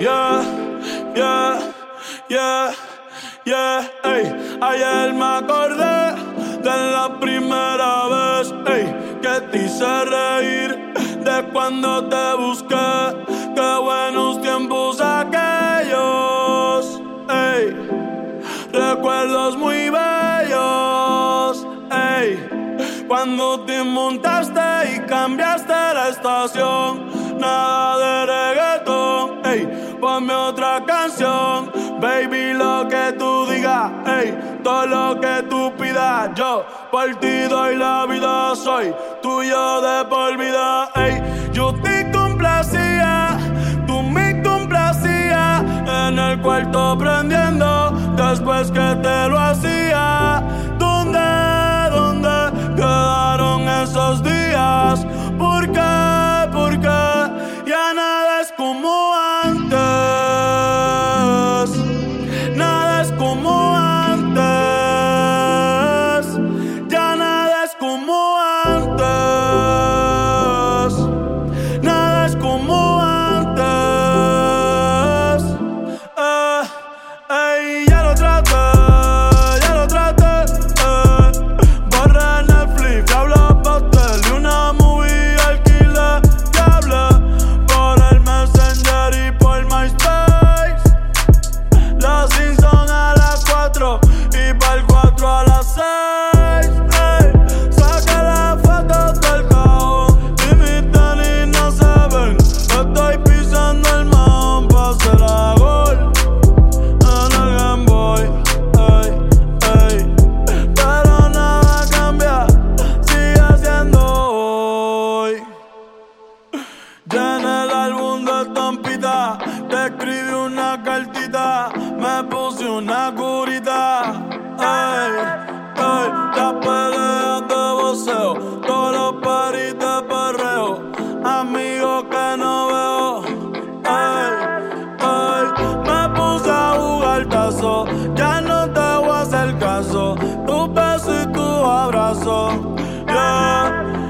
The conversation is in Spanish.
yeah, yeah, yeah, ey. Ayer me acordé de la primera vez, ey, que te hice reír, de cuando te busqué, qué buenos tiempos aquellos, ey. Recuerdos muy bellos, ey. Cuando te montaste y cambiaste la estación, nada de reggaetón. Ponme otra canción, baby, lo que tú digas, ey. Todo lo que tú pidas, yo por ti doy la vida, soy tuyo de por vida, ey. Yo te complacía, tú me complacías en el cuarto prendiendo después que te lo hacía. ¿Dónde, dónde quedaron esos días? ¿Por qué, por qué ya nada es como Me puse una curita. Ey, ey Las peleas de voceo Todos los paris de perreo. Amigos que no veo. Ey, ey Me puse a jugar tazo Ya no te voy a hacer caso. Tu beso y tu abrazo. Yeah,